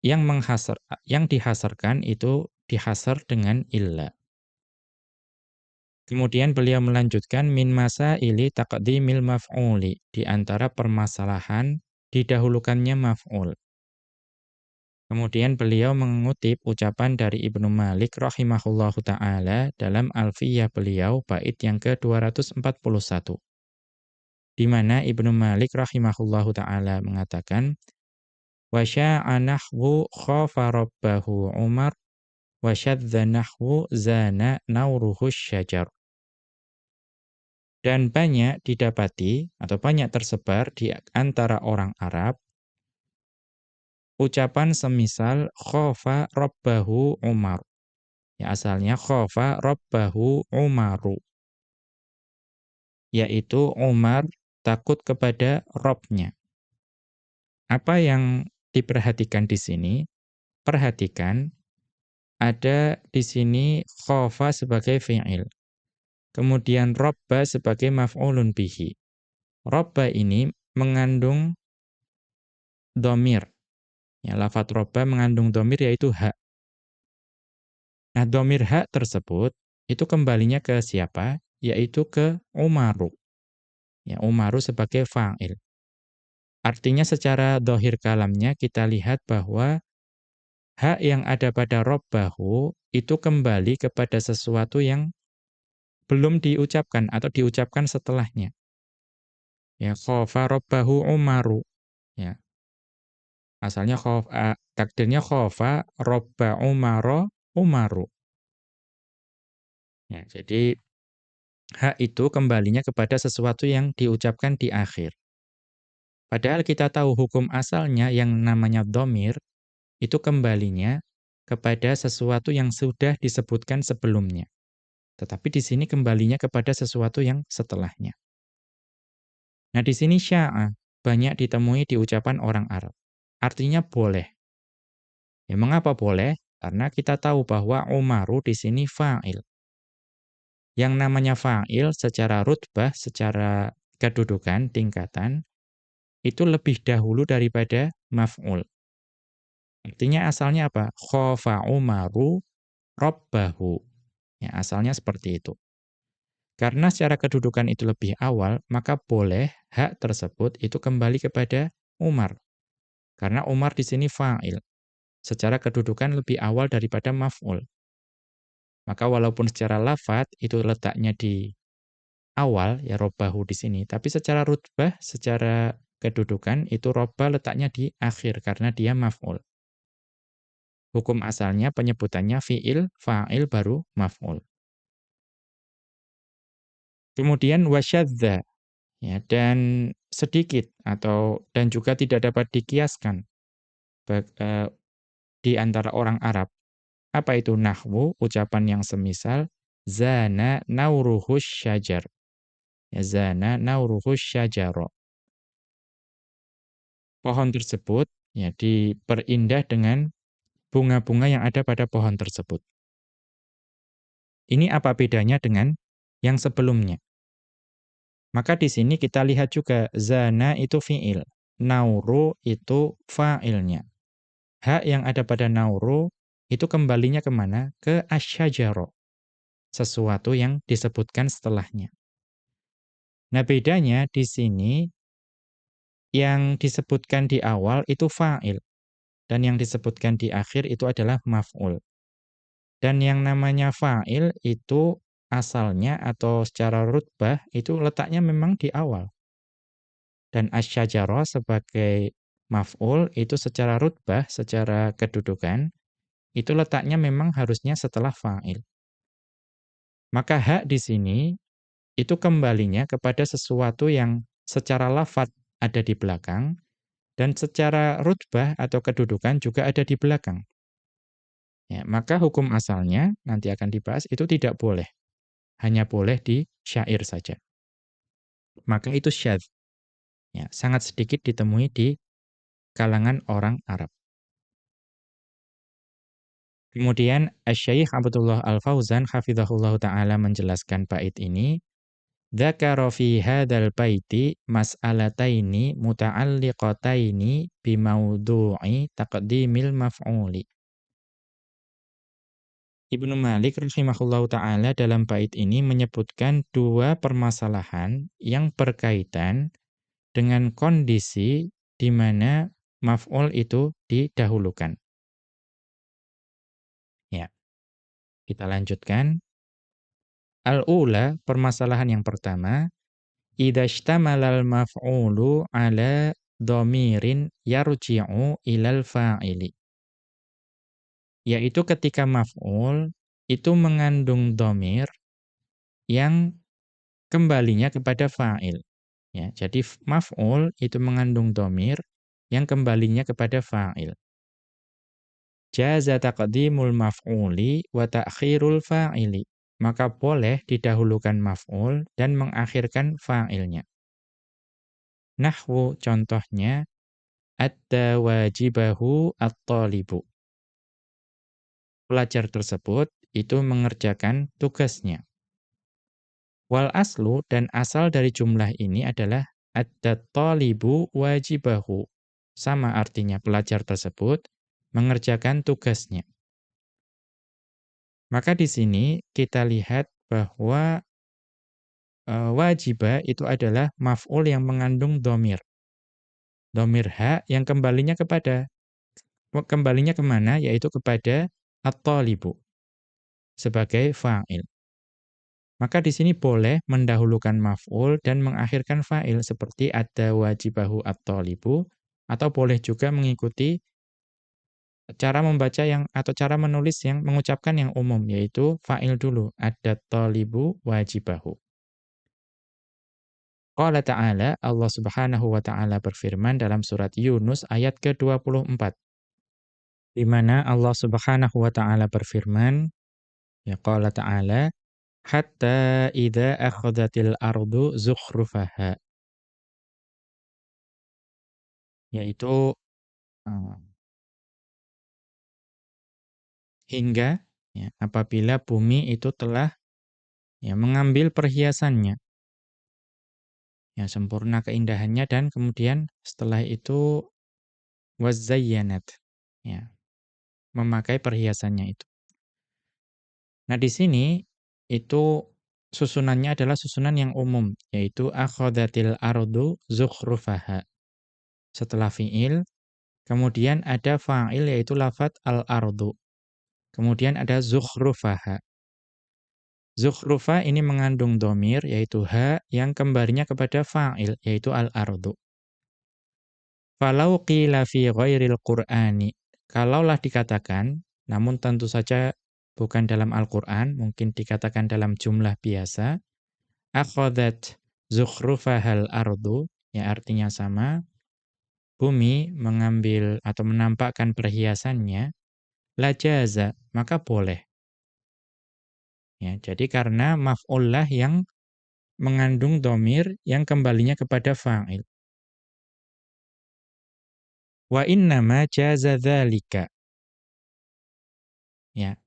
yang menghasar yang dihasarkan itu dihasar dengan illa. Kemudian beliau melanjutkan min masa ili taqdimil maf'uli di antara permasalahan didahulukannya maf'ul. Kemudian beliau mengutip ucapan dari Ibnu Malik rahimahullahu taala dalam Alfiyah beliau bait yang ke-241. Di mana Ibnu Malik rahimahullahu taala mengatakan wa sya'a nahwu khafa rabbahu Umar wa syadza nahwu zana nauruhu syajar. Dan banyak didapati atau banyak tersebar di antara orang Arab ucapan semisal khofa robbahu Umar. Ya asalnya khofa robbahu Umaru. Yaitu Umar takut kepada Robnya. Apa yang diperhatikan di sini? Perhatikan ada di sini khofa sebagai fi'il. Kemudian robba sebagai maf'ulun bihi. Robba ini mengandung domir Ya, lafat roba mengandung domir yaitu hak. Nah, domir hak tersebut itu kembalinya ke siapa? Yaitu ke Umaru. Ya, Umaru sebagai fa'il. Artinya secara dohir kalamnya kita lihat bahwa hak yang ada pada robbahu itu kembali kepada sesuatu yang belum diucapkan atau diucapkan setelahnya. Ya, khofa robbahu Umaru. Ya, Asalnya khof, uh, takdirnya khofa robba umaro umaru. Ya, jadi hak itu kembalinya kepada sesuatu yang diucapkan di akhir. Padahal kita tahu hukum asalnya yang namanya domir, itu kembalinya kepada sesuatu yang sudah disebutkan sebelumnya. Tetapi di sini kembalinya kepada sesuatu yang setelahnya. Nah di sini sya'a banyak ditemui di ucapan orang Arab. Artinya boleh. Ya, mengapa boleh? Karena kita tahu bahwa Umaru di sini fa'il. Yang namanya fa'il secara rutbah, secara kedudukan, tingkatan, itu lebih dahulu daripada maf'ul. Artinya asalnya apa? Khofa Umaru robbahu. Ya, asalnya seperti itu. Karena secara kedudukan itu lebih awal, maka boleh hak tersebut itu kembali kepada Umar. Karena Umar di sini fa'il. Secara kedudukan lebih awal daripada maf'ul. Maka walaupun secara lafat itu letaknya di awal, ya robahu di sini. Tapi secara rutbah, secara kedudukan, itu roba letaknya di akhir karena dia maf'ul. Hukum asalnya penyebutannya fi'il, fa'il baru maf'ul. Kemudian wasyadza ya dan sedikit atau dan juga tidak dapat dikiaskan uh, di antara orang Arab. Apa itu nahwu? Ucapan yang semisal zana nauruhus syajar. Ya, zana nauruhus syajaro. Pohon tersebut ya diperindah dengan bunga-bunga yang ada pada pohon tersebut. Ini apa bedanya dengan yang sebelumnya? Maka di sini kita lihat juga zana itu fi'il, nauru itu fa'ilnya. Hak yang ada pada nauru itu kembalinya ke mana? Ke asyajaro. Sesuatu yang disebutkan setelahnya. Nah bedanya di sini yang disebutkan di awal itu fa'il. Dan yang disebutkan di akhir itu adalah maf'ul. Dan yang namanya fa'il itu asalnya atau secara rutbah itu letaknya memang di awal. Dan asyajarah sebagai maf'ul itu secara rutbah, secara kedudukan, itu letaknya memang harusnya setelah fa'il. Maka hak di sini itu kembalinya kepada sesuatu yang secara lafat ada di belakang, dan secara rutbah atau kedudukan juga ada di belakang. Ya, maka hukum asalnya, nanti akan dibahas, itu tidak boleh hanya boleh di syair saja. Maka itu syadz. Ya, sangat sedikit ditemui di kalangan orang Arab. Kemudian Asy-Syaikh Abdullah Al-Fauzan hafizahullah taala menjelaskan bait ini, dzakara fi hadzal baiti mas'alataini muta'alliqataini bimaudu'i taqdimil maf'uli. Ibnu Malik rahimahullah taala dalam bait ini menyebutkan dua permasalahan yang berkaitan dengan kondisi di mana maf'ul itu didahulukan. Kita lanjutkan. Al-ula, permasalahan yang pertama, idza ishtamalal maf'ulu ala dhamirin yarji'u ilal fa'ili. Yaitu ketika maf'ul itu mengandung dhamir yang kembalinya kepada fa'il. Ya, jadi maf'ul itu mengandung dhamir yang kembalinya kepada fa'il jaza taqdimul maf'uli wa ta'khirul fa'ili. Maka boleh didahulukan maf'ul dan mengakhirkan fa'ilnya. Nahwu contohnya adda wajibahu at-talibu. Pelajar tersebut itu mengerjakan tugasnya. Wal aslu dan asal dari jumlah ini adalah adda talibu wajibahu. Sama artinya pelajar tersebut mengerjakan tugasnya. Maka di sini kita lihat bahwa e, wajibah itu adalah maf'ul yang mengandung domir. Domir ha yang kembalinya kepada, kembalinya ke mana? Yaitu kepada at-talibu sebagai fa'il. Maka di sini boleh mendahulukan maf'ul dan mengakhirkan fa'il seperti ada wajibahu at-talibu atau boleh juga mengikuti cara membaca yang atau cara menulis yang mengucapkan yang umum yaitu fa'il dulu ada talibu wajibahu. Qala ta'ala Allah Subhanahu wa taala berfirman dalam surat Yunus ayat ke-24 di mana Allah Subhanahu wa taala berfirman ya qala ta'ala hatta idza akhadhatil ardu zukhrufaha yaitu uh, hingga ya, apabila bumi itu telah ya, mengambil perhiasannya. Ya, sempurna keindahannya dan kemudian setelah itu wazayyanat. Ya, memakai perhiasannya itu. Nah, di sini itu susunannya adalah susunan yang umum, yaitu akhadatil ardu zukhrufaha. Setelah fi'il, kemudian ada fa'il yaitu lafat al-ardu. Kemudian ada zukhrufaha. Zukhrufa ini mengandung domir, yaitu ha, yang kembalinya kepada fa'il, yaitu al-ardu. Falau qila fi ghairil qur'ani. Kalaulah dikatakan, namun tentu saja bukan dalam Al-Quran, mungkin dikatakan dalam jumlah biasa, akhadat zukhrufahal ardu, ya artinya sama, bumi mengambil atau menampakkan perhiasannya, la jaza, maka boleh. Ya, jadi karena maf'ullah yang mengandung domir yang kembalinya kepada fa'il. Wa innama jaza dhalika. Ya.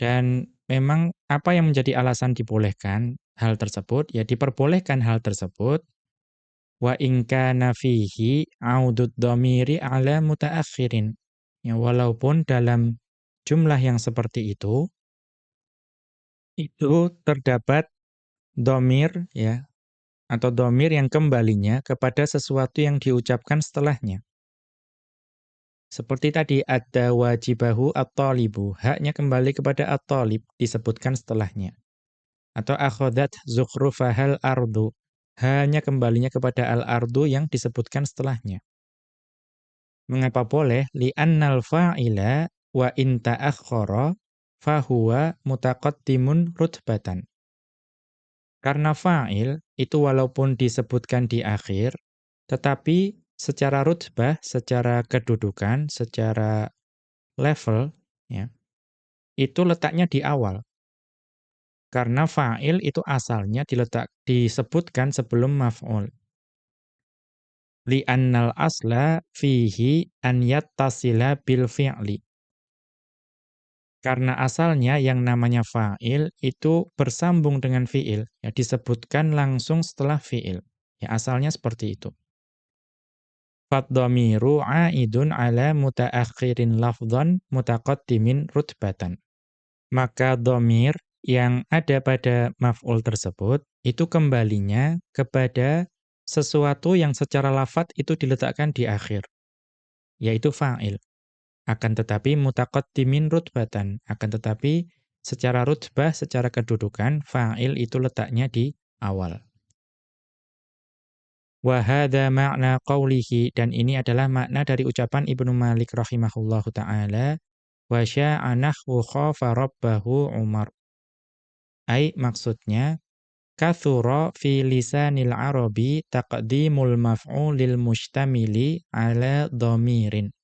Dan memang apa yang menjadi alasan dibolehkan hal tersebut? Ya diperbolehkan hal tersebut wa in kana fihi audud dhamiri ala mutaakhirin. Ya walaupun dalam jumlah yang seperti itu, itu terdapat domir, ya, atau domir yang kembalinya kepada sesuatu yang diucapkan setelahnya. Seperti tadi, ada wajibahu at-talibu, haknya kembali kepada at-talib, disebutkan setelahnya. Atau akhodat zukhrufahal ardu, hanya kembalinya kepada al-ardu yang disebutkan setelahnya. Mengapa boleh? Li'annal fa'ila wa in ta'akhkhara fahuwa mutaqaddimun rutbatan. Karena fa'il itu walaupun disebutkan di akhir, tetapi secara rutbah, secara kedudukan, secara level, ya, itu letaknya di awal. Karena fa'il itu asalnya diletak disebutkan sebelum maf'ul. Li'annal asla fihi an yattasila bil fi'li. Karena asalnya yang namanya fa'il itu bersambung dengan fi'il, ya disebutkan langsung setelah fi'il. Ya asalnya seperti itu. Fad-dhamiru 'aidun 'ala mutaakhirin lafdhan mutaqaddimin rutbatan. Maka dhamir yang ada pada maf'ul tersebut itu kembalinya kepada sesuatu yang secara lafat itu diletakkan di akhir, yaitu fa'il. Akan tetapi mutaqaddimin rutbatan. Akan tetapi secara rutbah, secara kedudukan, fa'il itu letaknya di awal. Wahada makna qawlihi. Dan ini adalah makna dari ucapan Ibnu Malik rahimahullahu ta'ala. Wa sya'anahu khafa rabbahu Umar. Ay maksudnya, kathura fi lisanil arabi taqdimul maf'ulil mustamili ala dhamirin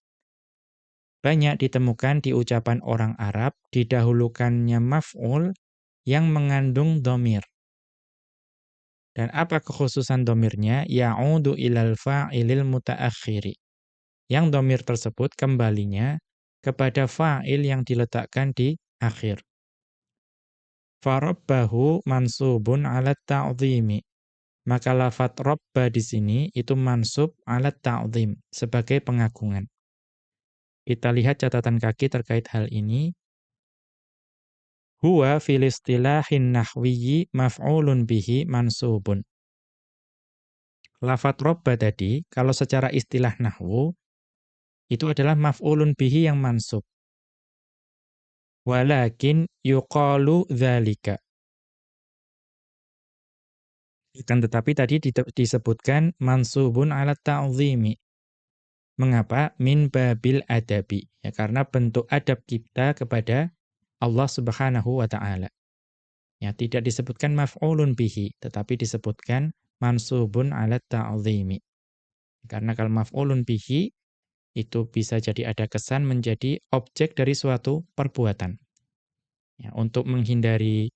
banyak ditemukan di ucapan orang Arab didahulukannya maf'ul yang mengandung domir. Dan apa kekhususan domirnya? Ya'udu ilal fa'ilil mutaakhiri. Yang domir tersebut kembalinya kepada fa'il yang diletakkan di akhir. Farabbahu mansubun ala ta'zimi. Maka lafat robba di sini itu mansub ala ta'zim sebagai pengagungan. Kita lihat catatan kaki terkait hal ini. Huwa fil istilahin nahwiyyi maf'ulun bihi mansubun. Lafat robba tadi, kalau secara istilah nahwu, itu adalah maf'ulun bihi yang mansub. Walakin yuqalu dzalika. Kan tetapi tadi disebutkan mansubun ala ta'zimi. Mengapa? Min babil adabi. Ya, karena bentuk adab kita kepada Allah Subhanahu wa taala. Ya, tidak disebutkan maf'ulun bihi, tetapi disebutkan mansubun ala ta'zimi. Karena kalau maf'ulun bihi itu bisa jadi ada kesan menjadi objek dari suatu perbuatan. Ya, untuk menghindari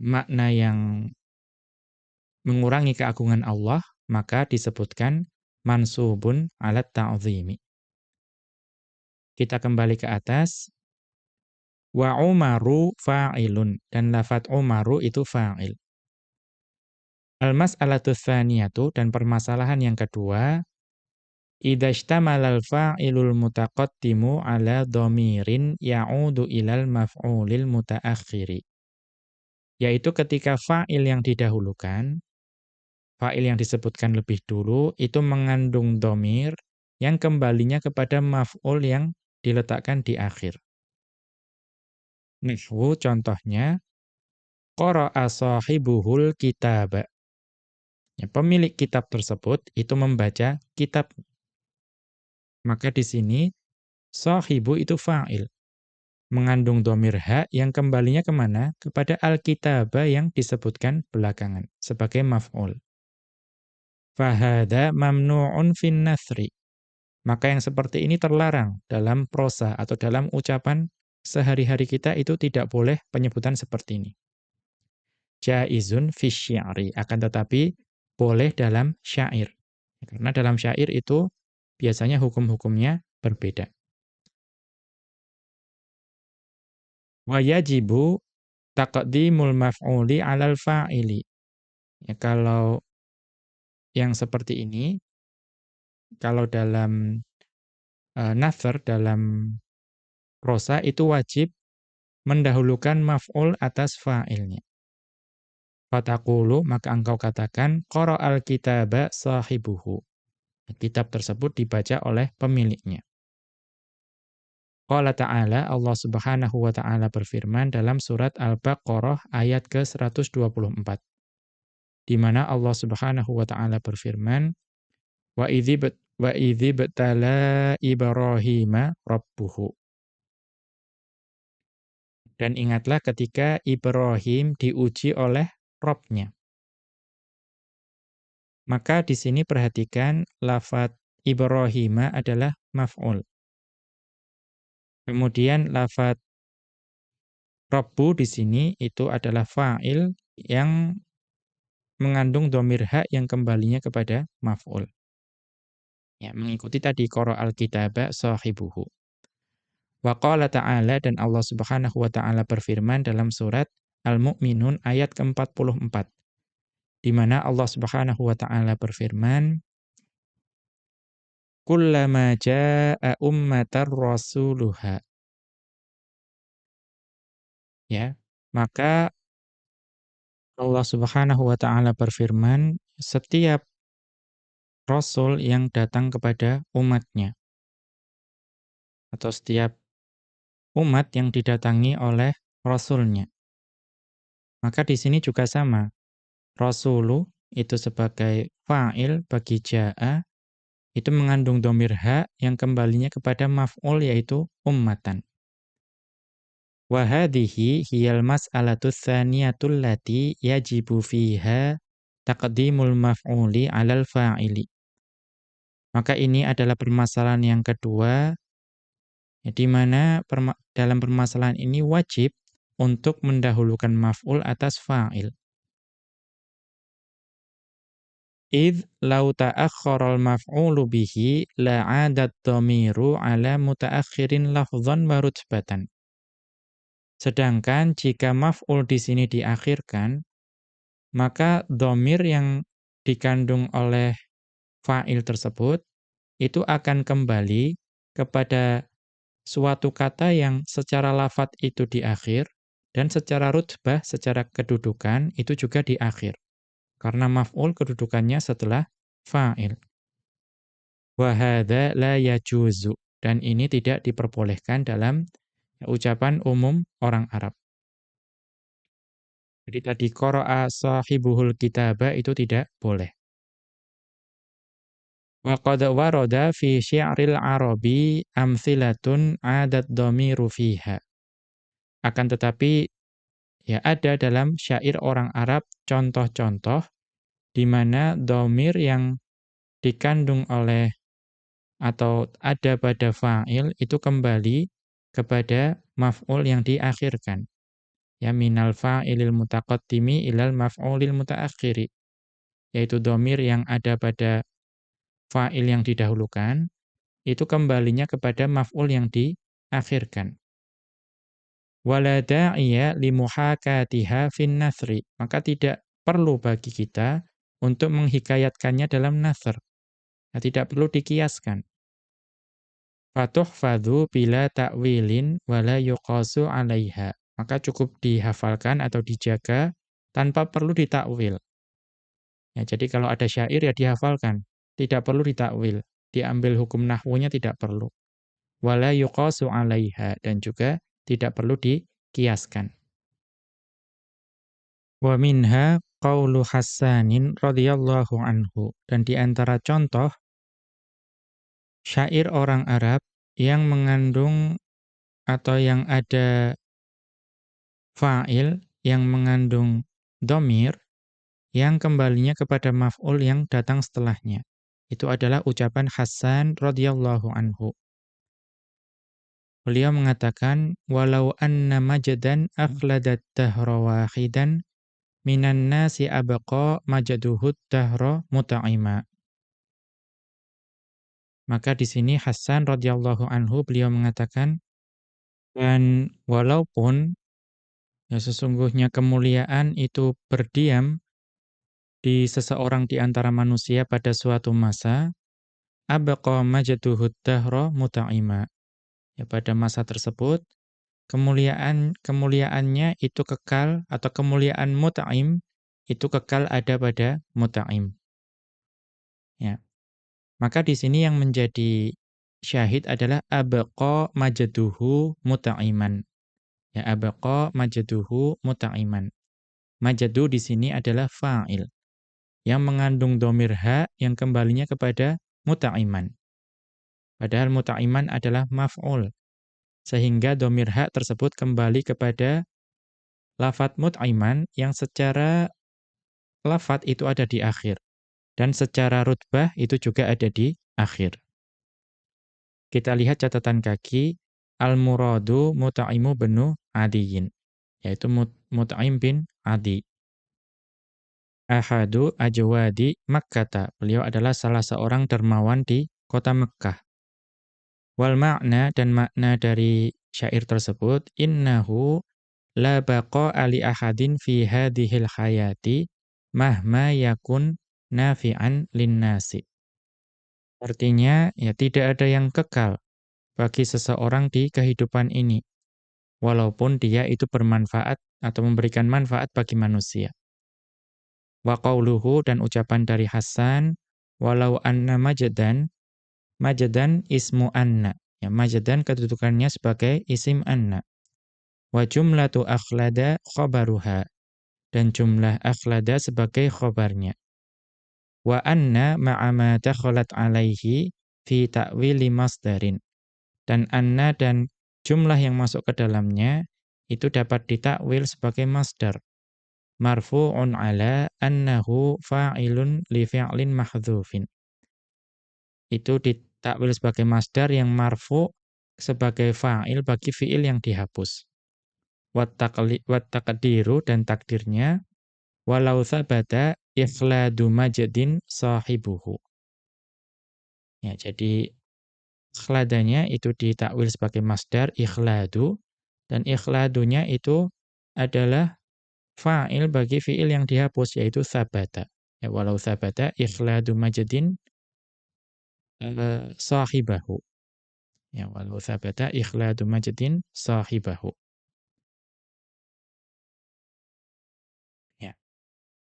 makna yang mengurangi keagungan Allah, maka disebutkan mansubun alat ta'zimi. Kita kembali ke atas. Wa Umaru fa'ilun. Dan lafat Umaru itu fa'il. Al-mas'alatu tsaniyatu dan permasalahan yang kedua, idza ishtamala al-fa'ilul mutaqaddimu ala dhamirin ya'udu ilal maf'ulil mutaakhiri. Yaitu ketika fa'il yang didahulukan fa'il yang disebutkan lebih dulu itu mengandung domir yang kembalinya kepada maf'ul yang diletakkan di akhir. Nihwu contohnya, qara'a sahibuhul kitab. Ya, pemilik kitab tersebut itu membaca kitab. Maka di sini, sahibu itu fa'il. Mengandung domir ha yang kembalinya ke mana? Kepada al-kitaba yang disebutkan belakangan, sebagai maf'ul fahada mamnu'un fin nasri. Maka yang seperti ini terlarang dalam prosa atau dalam ucapan sehari-hari kita itu tidak boleh penyebutan seperti ini. Jaizun fi syi'ri, akan tetapi boleh dalam syair. Karena dalam syair itu biasanya hukum-hukumnya berbeda. Wa yajibu taqdimul maf'uli 'alal fa'ili. Ya, kalau yang seperti ini, kalau dalam uh, nazar, dalam prosa itu wajib mendahulukan maf'ul atas fa'ilnya. Fatakulu, maka engkau katakan, al kitaba sahibuhu. Kitab tersebut dibaca oleh pemiliknya. Qala ta'ala, Allah subhanahu wa ta'ala berfirman dalam surat Al-Baqarah ayat ke-124 di mana Allah Subhanahu wa taala berfirman wa idzib wa idzibtala ibrahima rabbuhu dan ingatlah ketika Ibrahim diuji oleh Robnya. Maka di sini perhatikan lafat Ibrahima adalah maf'ul. Kemudian lafat Rabbu di sini itu adalah fa'il yang mengandung domir hak yang kembalinya kepada maf'ul. Ya, mengikuti tadi qara al-kitaba sahibuhu. Wa qala ta'ala dan Allah Subhanahu wa taala berfirman dalam surat Al-Mu'minun ayat ke-44. Di mana Allah Subhanahu wa taala berfirman, "Kullama jaa'a ummatar rasuluha." Ya, maka Allah Subhanahu wa taala berfirman, setiap rasul yang datang kepada umatnya atau setiap umat yang didatangi oleh rasulnya. Maka di sini juga sama. Rasulu itu sebagai fa'il bagi ja'a itu mengandung domir ha yang kembalinya kepada maf'ul yaitu ummatan. Wa hadhihi hiyal mas'alatu tsaniyatul lati yajibu fiha taqdimul maf'uli 'alal fa'ili. Maka ini adalah permasalahan yang kedua Ya, di mana perma dalam permasalahan ini wajib untuk mendahulukan maf'ul atas fa'il. Idh lau ta'akhkharal maf'ulu bihi la'adat dhamiru ala mutaakhirin lafdhan wa rutbatan. Sedangkan jika maf'ul di sini diakhirkan, maka dhamir yang dikandung oleh fa'il tersebut itu akan kembali kepada suatu kata yang secara lafat itu di akhir, dan secara rutbah, secara kedudukan, itu juga di akhir. Karena maf'ul kedudukannya setelah fa'il. Wahada la yajuzu. Dan ini tidak diperbolehkan dalam ucapan umum orang Arab. Jadi tadi qara'a sahibuhul kitaba itu tidak boleh. Wa qad warada fi syi'ril arabi amthilatun 'adat dhamiru fiha. Akan tetapi ya ada dalam syair orang Arab contoh-contoh di mana dhamir yang dikandung oleh atau ada pada fa'il itu kembali kepada maf'ul yang diakhirkan. Ya minal fa'ilil mutaqaddimi ilal maf'ulil mutaakhiri. Yaitu dhamir yang ada pada fa'il yang didahulukan, itu kembalinya kepada maf'ul yang diakhirkan. Wala da'iya limuhakatiha fin nasri. Maka tidak perlu bagi kita untuk menghikayatkannya dalam nasr. Nah, tidak perlu dikiaskan. Fatuhfadhu bila ta'wilin wala yuqasu 'alaiha. Maka cukup dihafalkan atau dijaga tanpa perlu ditakwil. Ya, jadi kalau ada syair ya dihafalkan. Tidak perlu ditakwil. Diambil hukum nahwunya tidak perlu. Wala yuqasu 'alaiha dan juga tidak perlu dikiaskan. Wa minha qaulu Hassanin radhiyallahu anhu dan di antara contoh syair orang Arab yang mengandung atau yang ada fa'il yang mengandung domir yang kembalinya kepada maf'ul yang datang setelahnya. Itu adalah ucapan Hasan radhiyallahu anhu. Beliau mengatakan, walau anna majadan akhladat dahra wahidan minan nasi abqa majaduhud dahra muta'ima. Maka di sini Hasan radhiyallahu anhu beliau mengatakan dan walaupun ya sesungguhnya kemuliaan itu berdiam di seseorang di antara manusia pada suatu masa, abqa majduhud dahra muta'ima. Ya, pada masa tersebut, kemuliaan kemuliaannya itu kekal atau kemuliaan muta'im itu kekal ada pada muta'im. Ya. Maka di sini yang menjadi syahid adalah abqa majduhu muta'iman. Ya abqa majduhu muta'iman. Majdu di sini adalah fa'il yang mengandung domir ha yang kembalinya kepada muta'iman. Padahal muta'iman adalah maf'ul. Sehingga domir ha tersebut kembali kepada lafat mut'iman yang secara lafat itu ada di akhir. Dan secara rutbah itu juga ada di akhir. Kita lihat catatan kaki. Al-muradu muta'imu benu adiyin. Yaitu mut'im bin adi ahadu ajwadi Makkata. Beliau adalah salah seorang dermawan di kota Mekkah. Wal makna dan makna dari syair tersebut innahu la baqa'a li ahadin fi hadhil hayati mahma yakun nafi'an linnasi. Artinya ya tidak ada yang kekal bagi seseorang di kehidupan ini walaupun dia itu bermanfaat atau memberikan manfaat bagi manusia. Wa qauluhu dan ucapan dari Hasan walau anna majdan majdan ismu anna. Ya, majdan kedudukannya sebagai isim anna. Wa jumlatu akhlada khabaruha. Dan jumlah akhlada sebagai khobarnya. Wa anna ma'ama dakhalat alaihi fi ta'wili masdarin. Dan anna dan jumlah yang masuk ke dalamnya itu dapat ditakwil sebagai masdar. Marfu'un ala annahu fa'ilun li fi'lin mahdhufin. Itu ditakwil sebagai masdar yang marfu' sebagai fa'il bagi fi'il yang dihapus. Wat taqdiru dan takdirnya walau thabata ikhladu majdin sahibuhu. Ya, jadi ikhladanya itu ditakwil sebagai masdar ikhladu dan ikhladunya itu adalah fa'il bagi fi'il yang dihapus yaitu thabata. Ya, walau thabata ikhladu majdin uh, sahibahu. Ya, walau thabata ikhladu majdin sahibahu.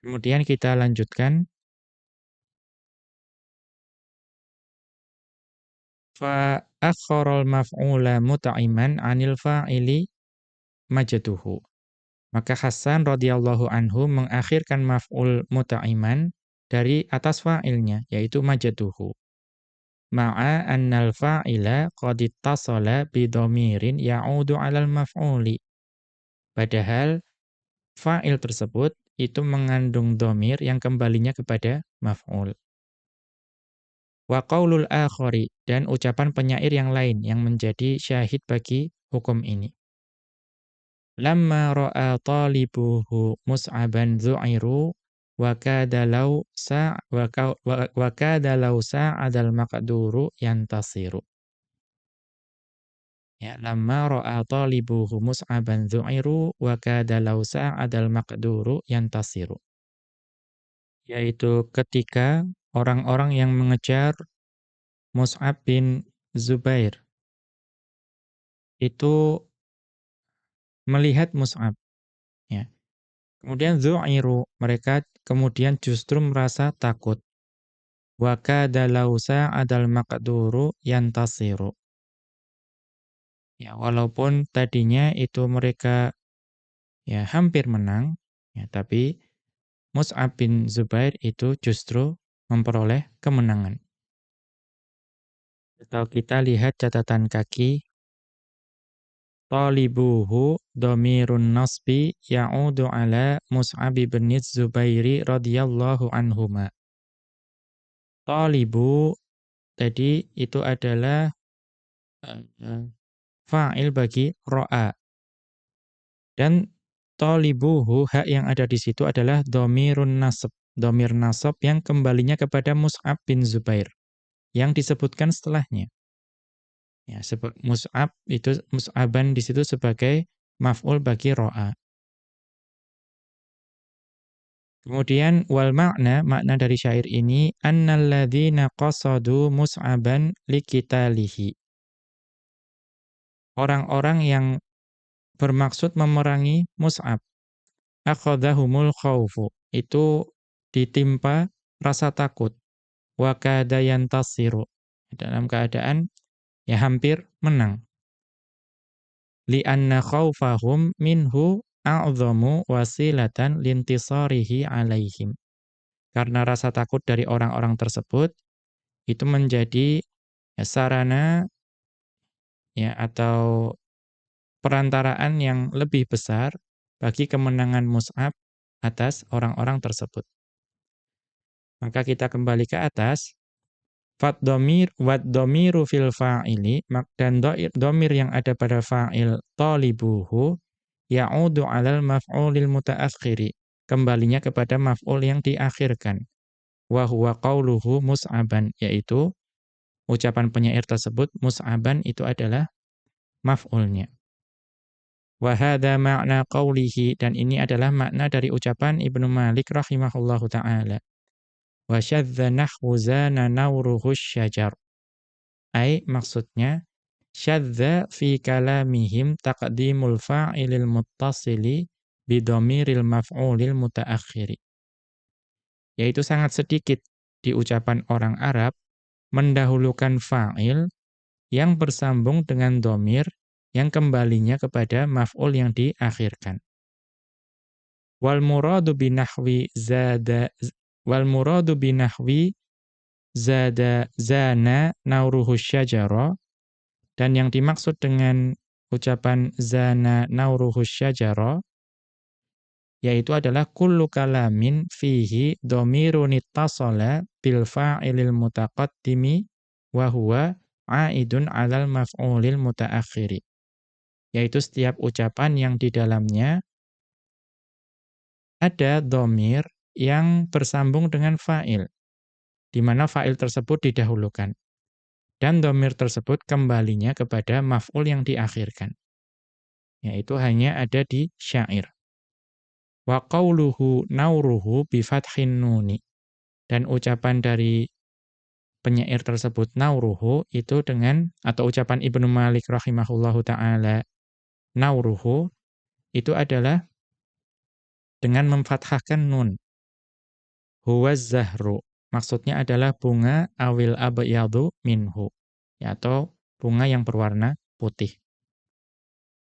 Kemudian kita lanjutkan. Fa akharul maf'ula mut'iman 'anil fa'ili majduhu. Maka Hasan radhiyallahu anhu mengakhirkan maf'ul mut'iman dari atas fa'ilnya yaitu majduhu. Ma'a annal fa'ila qad ittasala bi dhamirin ya'udu 'alal maf'uli. Padahal fa'il tersebut itu mengandung domir yang kembalinya kepada maf'ul. Wa qaulul akhari dan ucapan penyair yang lain yang menjadi syahid bagi hukum ini. Lamma ra'a talibuhu mus'aban zu'iru wa kada law sa wa kada law sa'adal maqduru yantasiru. Ya, lamma ra'a talibuhu mus'aban dhu'iru wa kada law sa'adal maqduru yantasiru. Yaitu ketika orang-orang yang mengejar Mus'ab bin Zubair itu melihat Mus'ab ya. Kemudian dhu'iru, mereka kemudian justru merasa takut. Wa kada law sa'adal maqduru yantasiru Ya, walaupun tadinya itu mereka ya hampir menang, ya, tapi Mus'ab bin Zubair itu justru memperoleh kemenangan. Kalau kita lihat catatan kaki, Talibuhu domirun nasbi ya'udu ala Mus'ab bin Zubairi radhiyallahu anhuma. Talibu tadi itu adalah uh, fa'il bagi ro'a. Dan tolibuhu, hak yang ada di situ adalah domirun nasab. Domir nasab yang kembalinya kepada Mus'ab bin Zubair. Yang disebutkan setelahnya. Ya, Mus'ab itu Mus'aban di situ sebagai maf'ul bagi ro'a. Kemudian wal makna makna dari syair ini annalladzina qasadu mus'aban likitalihi orang-orang yang bermaksud memerangi Mus'ab. Akhadahumul khawfu. Itu ditimpa rasa takut. Wa tasiru. Dalam keadaan ya hampir menang. Lianna khawfahum minhu a'zamu wasilatan lintisarihi alaihim. Karena rasa takut dari orang-orang tersebut itu menjadi sarana ya atau perantaraan yang lebih besar bagi kemenangan Mus'ab atas orang-orang tersebut. Maka kita kembali ke atas. Fat domir, wat domiru fil fa'ili, dan domir yang ada pada fa'il talibuhu, ya'udu alal maf'ulil muta'akhiri. Kembalinya kepada maf'ul yang diakhirkan. Wa huwa qawluhu mus'aban, yaitu ucapan penyair tersebut mus'aban itu adalah maf'ulnya. Wa hadha ma'na qawlihi dan ini adalah makna dari ucapan Ibnu Malik rahimahullahu taala. Wa syadza nahwu zana nawruhu syajar. Ai maksudnya syadza fi kalamihim taqdimul fa'ilil muttasili bidomiril maf'ulil mutaakhiri. Yaitu sangat sedikit di ucapan orang Arab mendahulukan fa'il yang bersambung dengan domir yang kembalinya kepada maf'ul yang diakhirkan. Wal muradu binahwi zada wal muradu binahwi zada zana nauruhu syajara dan yang dimaksud dengan ucapan zana nauruhu syajara yaitu adalah kullu kalamin fihi dhamirun ittasala bil fa'ilil mutaqaddimi wa huwa aidun 'alal maf'ulil mutaakhiri yaitu setiap ucapan yang di dalamnya ada domir yang bersambung dengan fa'il, di mana fa'il tersebut didahulukan. Dan domir tersebut kembalinya kepada maf'ul yang diakhirkan. Yaitu hanya ada di syair. Wa qawluhu nauruhu bifathin nuni. Dan ucapan dari penyair tersebut nauruhu itu dengan, atau ucapan Ibnu Malik rahimahullahu ta'ala nauruhu itu adalah dengan memfathahkan nun. Huwa zahru. Maksudnya adalah bunga awil abyadu minhu. Ya, atau bunga yang berwarna putih.